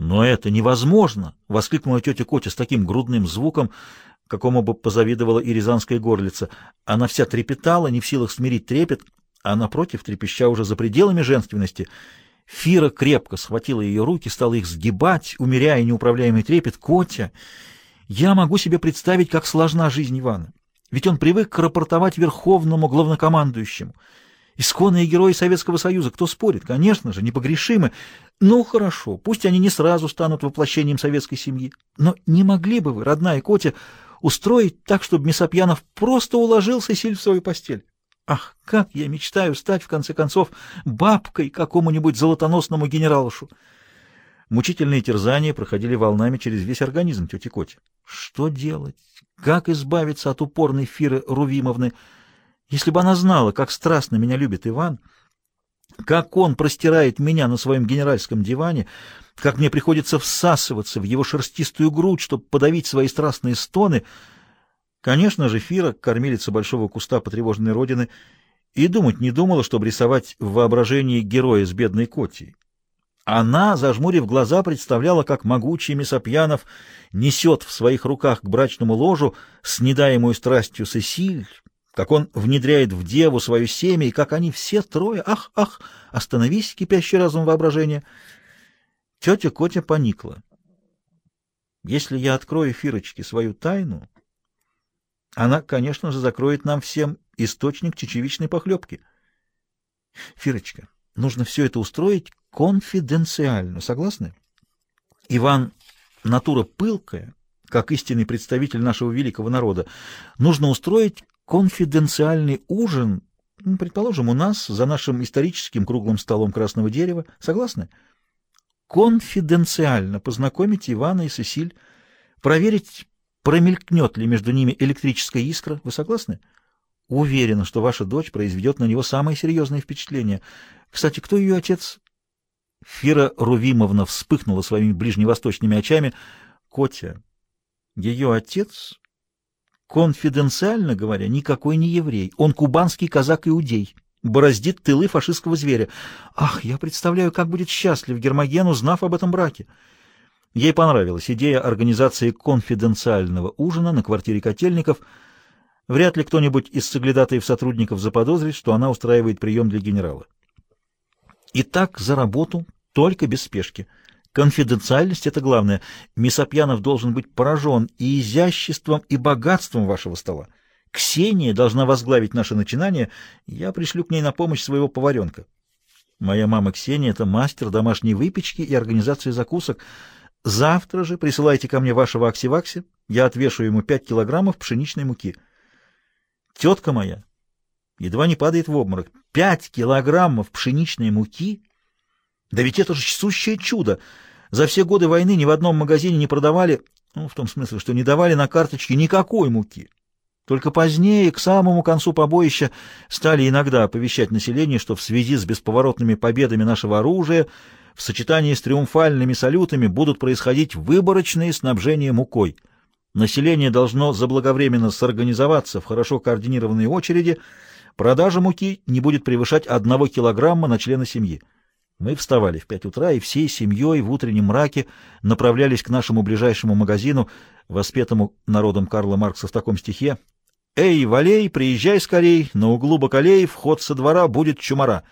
«Но это невозможно!» — воскликнула тетя Котя с таким грудным звуком, какому бы позавидовала и рязанская горлица. Она вся трепетала, не в силах смирить трепет, а напротив, трепеща уже за пределами женственности, Фира крепко схватила ее руки, стала их сгибать, умеряя неуправляемый трепет. «Котя, я могу себе представить, как сложна жизнь Ивана. Ведь он привык рапортовать верховному главнокомандующему». Исконные герои Советского Союза, кто спорит? Конечно же, непогрешимы. Ну, хорошо, пусть они не сразу станут воплощением советской семьи. Но не могли бы вы, родная Котя, устроить так, чтобы Месопьянов просто уложил Сесиль в свою постель? Ах, как я мечтаю стать, в конце концов, бабкой какому-нибудь золотоносному генералушу! Мучительные терзания проходили волнами через весь организм тети Коти. Что делать? Как избавиться от упорной Фиры Рувимовны? Если бы она знала, как страстно меня любит Иван, как он простирает меня на своем генеральском диване, как мне приходится всасываться в его шерстистую грудь, чтобы подавить свои страстные стоны. Конечно же, Фира, кормилица большого куста потревоженной родины, и думать не думала, чтобы рисовать в воображении героя с бедной Котей. Она, зажмурив глаза, представляла, как могучий Месопьянов несет в своих руках к брачному ложу снедаемую страстью Сесиль, как он внедряет в деву свое семя, и как они все трое... Ах, ах, остановись, кипящий разум воображения! Тетя Котя поникла. Если я открою Фирочке свою тайну, она, конечно же, закроет нам всем источник чечевичной похлебки. Фирочка, нужно все это устроить конфиденциально, согласны? Иван — натура пылкая, как истинный представитель нашего великого народа. Нужно устроить конфиденциальный ужин, ну, предположим, у нас, за нашим историческим круглым столом красного дерева. Согласны? Конфиденциально познакомить Ивана и Сесиль, проверить, промелькнет ли между ними электрическая искра. Вы согласны? Уверена, что ваша дочь произведет на него самое серьезное впечатление. Кстати, кто ее отец? Фира Рувимовна вспыхнула своими ближневосточными очами. Котя, ее отец Конфиденциально говоря, никакой не еврей. Он кубанский казак-иудей. Бороздит тылы фашистского зверя. Ах, я представляю, как будет счастлив Гермоген, узнав об этом браке. Ей понравилась идея организации конфиденциального ужина на квартире Котельников. Вряд ли кто-нибудь из соглядатаев сотрудников заподозрит, что она устраивает прием для генерала. Итак, за работу, только без спешки. Конфиденциальность — это главное. Мисопьянов должен быть поражен и изяществом, и богатством вашего стола. Ксения должна возглавить наше начинание. Я пришлю к ней на помощь своего поваренка. Моя мама Ксения — это мастер домашней выпечки и организации закусок. Завтра же присылайте ко мне вашего аксивакси. Я отвешу ему пять килограммов пшеничной муки. Тетка моя едва не падает в обморок. Пять килограммов пшеничной муки — да ведь это же сущее чудо! За все годы войны ни в одном магазине не продавали, ну, в том смысле, что не давали на карточке никакой муки. Только позднее, к самому концу побоища, стали иногда оповещать население, что в связи с бесповоротными победами нашего оружия в сочетании с триумфальными салютами будут происходить выборочные снабжения мукой. Население должно заблаговременно сорганизоваться в хорошо координированные очереди, продажа муки не будет превышать одного килограмма на члена семьи. Мы вставали в пять утра и всей семьей в утреннем мраке направлялись к нашему ближайшему магазину, воспетому народом Карла Маркса в таком стихе «Эй, Валей, приезжай скорей, на углу Бакалей вход со двора будет чумара».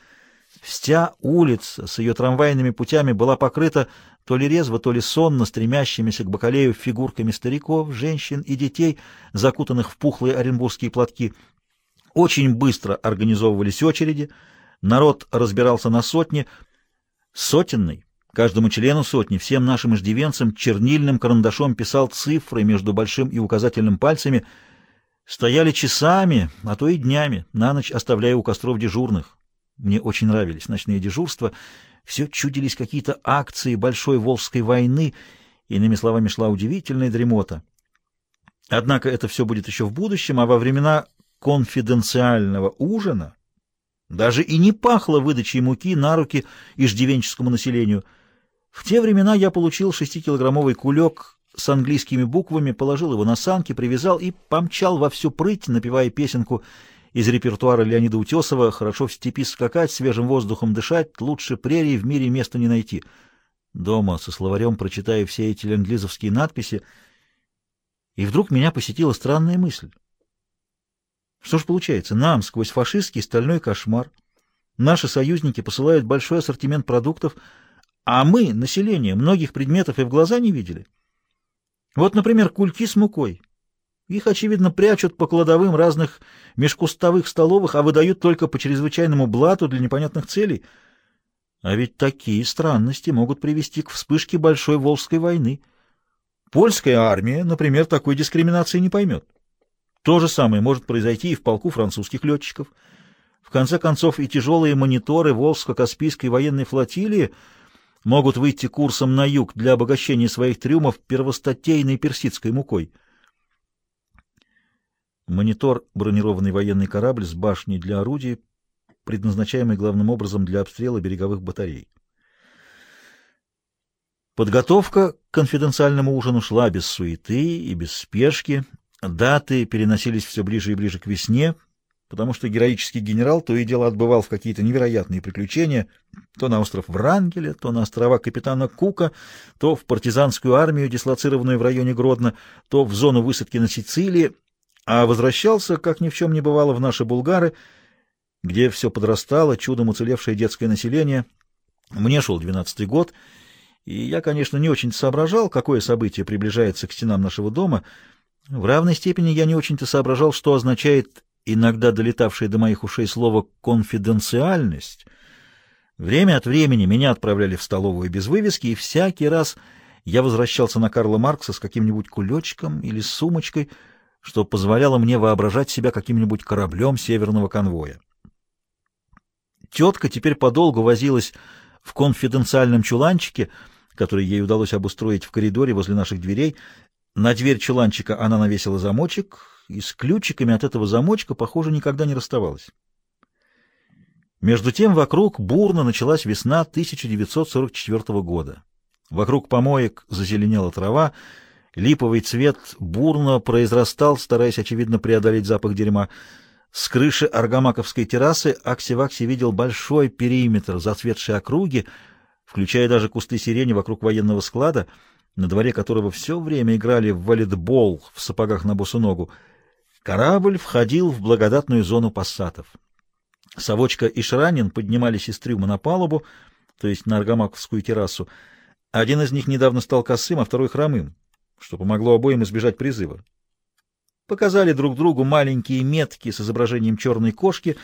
Вся улица с ее трамвайными путями была покрыта то ли резво, то ли сонно стремящимися к Бакалею фигурками стариков, женщин и детей, закутанных в пухлые оренбургские платки. Очень быстро организовывались очереди, народ разбирался на сотни — Сотенный, каждому члену сотни, всем нашим иждивенцам, чернильным карандашом писал цифры между большим и указательным пальцами, стояли часами, а то и днями, на ночь оставляя у костров дежурных. Мне очень нравились ночные дежурства, все чудились какие-то акции Большой Волжской войны, иными словами, шла удивительная дремота. Однако это все будет еще в будущем, а во времена конфиденциального ужина даже и не пахло выдачей муки на руки иждивенческому населению. В те времена я получил шестикилограммовый кулек с английскими буквами, положил его на санки, привязал и помчал во всю прыть, напевая песенку из репертуара Леонида Утесова «Хорошо в степи скакать, свежим воздухом дышать, лучше прерий в мире места не найти». Дома со словарем прочитаю все эти ленглизовские надписи, и вдруг меня посетила странная мысль. Что ж получается, нам сквозь фашистский стальной кошмар наши союзники посылают большой ассортимент продуктов, а мы, население, многих предметов и в глаза не видели. Вот, например, кульки с мукой. Их, очевидно, прячут по кладовым разных межкустовых столовых, а выдают только по чрезвычайному блату для непонятных целей. А ведь такие странности могут привести к вспышке Большой Волжской войны. Польская армия, например, такой дискриминации не поймет. То же самое может произойти и в полку французских летчиков. В конце концов, и тяжелые мониторы Волжско-Каспийской военной флотилии могут выйти курсом на юг для обогащения своих трюмов первостатейной персидской мукой. Монитор — бронированный военный корабль с башней для орудий, предназначаемый главным образом для обстрела береговых батарей. Подготовка к конфиденциальному ужину шла без суеты и без спешки. Даты переносились все ближе и ближе к весне, потому что героический генерал то и дело отбывал в какие-то невероятные приключения, то на остров Врангеля, то на острова капитана Кука, то в партизанскую армию, дислоцированную в районе Гродно, то в зону высадки на Сицилии, а возвращался, как ни в чем не бывало, в наши Булгары, где все подрастало, чудом уцелевшее детское население. Мне шел двенадцатый год, и я, конечно, не очень соображал, какое событие приближается к стенам нашего дома. В равной степени я не очень-то соображал, что означает иногда долетавшее до моих ушей слово «конфиденциальность». Время от времени меня отправляли в столовую без вывески, и всякий раз я возвращался на Карла Маркса с каким-нибудь кулечком или сумочкой — что позволяло мне воображать себя каким-нибудь кораблем северного конвоя. Тетка теперь подолгу возилась в конфиденциальном чуланчике, который ей удалось обустроить в коридоре возле наших дверей. На дверь чуланчика она навесила замочек, и с ключиками от этого замочка, похоже, никогда не расставалась. Между тем вокруг бурно началась весна 1944 года. Вокруг помоек зазеленела трава, Липовый цвет бурно произрастал, стараясь, очевидно, преодолеть запах дерьма. С крыши аргамаковской террасы Акси-Вакси видел большой периметр зацветшей округи, включая даже кусты сирени вокруг военного склада, на дворе которого все время играли в валетбол в сапогах на босу ногу. Корабль входил в благодатную зону пассатов. Савочка и Шранин поднимались из трюма на палубу, то есть на аргамаковскую террасу. Один из них недавно стал косым, а второй хромым что помогло обоим избежать призыва. Показали друг другу маленькие метки с изображением черной кошки,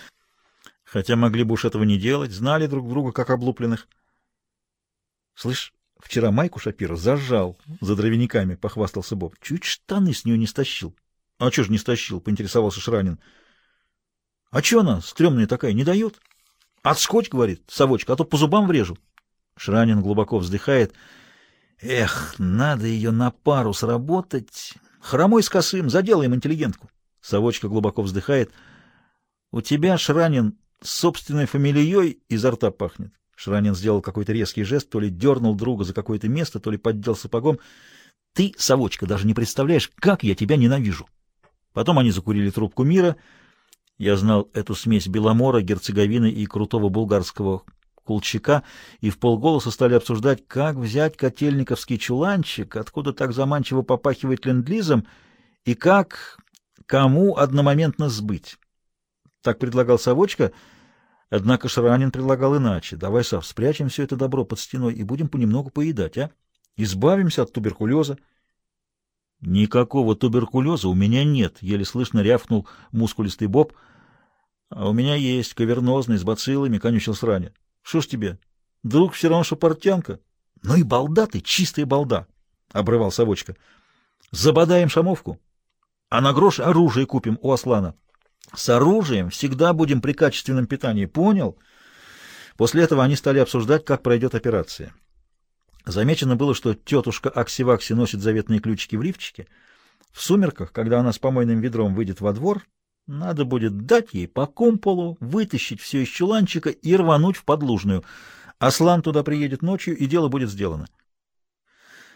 хотя могли бы уж этого не делать, знали друг друга как облупленных. — Слышь, вчера Майку Шапира зажал за дровяниками, — похвастался Боб. — Чуть штаны с нее не стащил. — А что ж не стащил? — поинтересовался Шранин. — А что она, стрёмная такая, не дает? — Отскочь, — говорит совочка, — а то по зубам врежу. Шранин глубоко вздыхает — Эх, надо ее на пару сработать. Хромой с косым, заделаем интеллигентку. Совочка глубоко вздыхает. У тебя, Шранин, собственной фамилией изо рта пахнет. Шранин сделал какой-то резкий жест, то ли дернул друга за какое-то место, то ли поддел сапогом. Ты, совочка, даже не представляешь, как я тебя ненавижу. Потом они закурили трубку мира. Я знал эту смесь Беломора, Герцеговины и крутого булгарского Кулчака и в полголоса стали обсуждать, как взять котельниковский чуланчик, откуда так заманчиво попахивает ленд-лизом, и как кому одномоментно сбыть. Так предлагал Савочка, однако Шаранин предлагал иначе. Давай, Сав, спрячем все это добро под стеной и будем понемногу поедать, а? Избавимся от туберкулеза. Никакого туберкулеза у меня нет, еле слышно рявкнул мускулистый Боб. А у меня есть кавернозный с бациллами, конючил сраня. Что ж тебе? Друг все равно, что портянка. Ну и балда ты, чистая балда, — обрывал совочка. Забодаем шамовку, а на грош оружие купим у Аслана. С оружием всегда будем при качественном питании, понял? После этого они стали обсуждать, как пройдет операция. Замечено было, что тетушка Аксивакси носит заветные ключики в лифчике. В сумерках, когда она с помойным ведром выйдет во двор, надо будет дать ей по кумполу, вытащить все из чуланчика и рвануть в подлужную. Аслан туда приедет ночью, и дело будет сделано.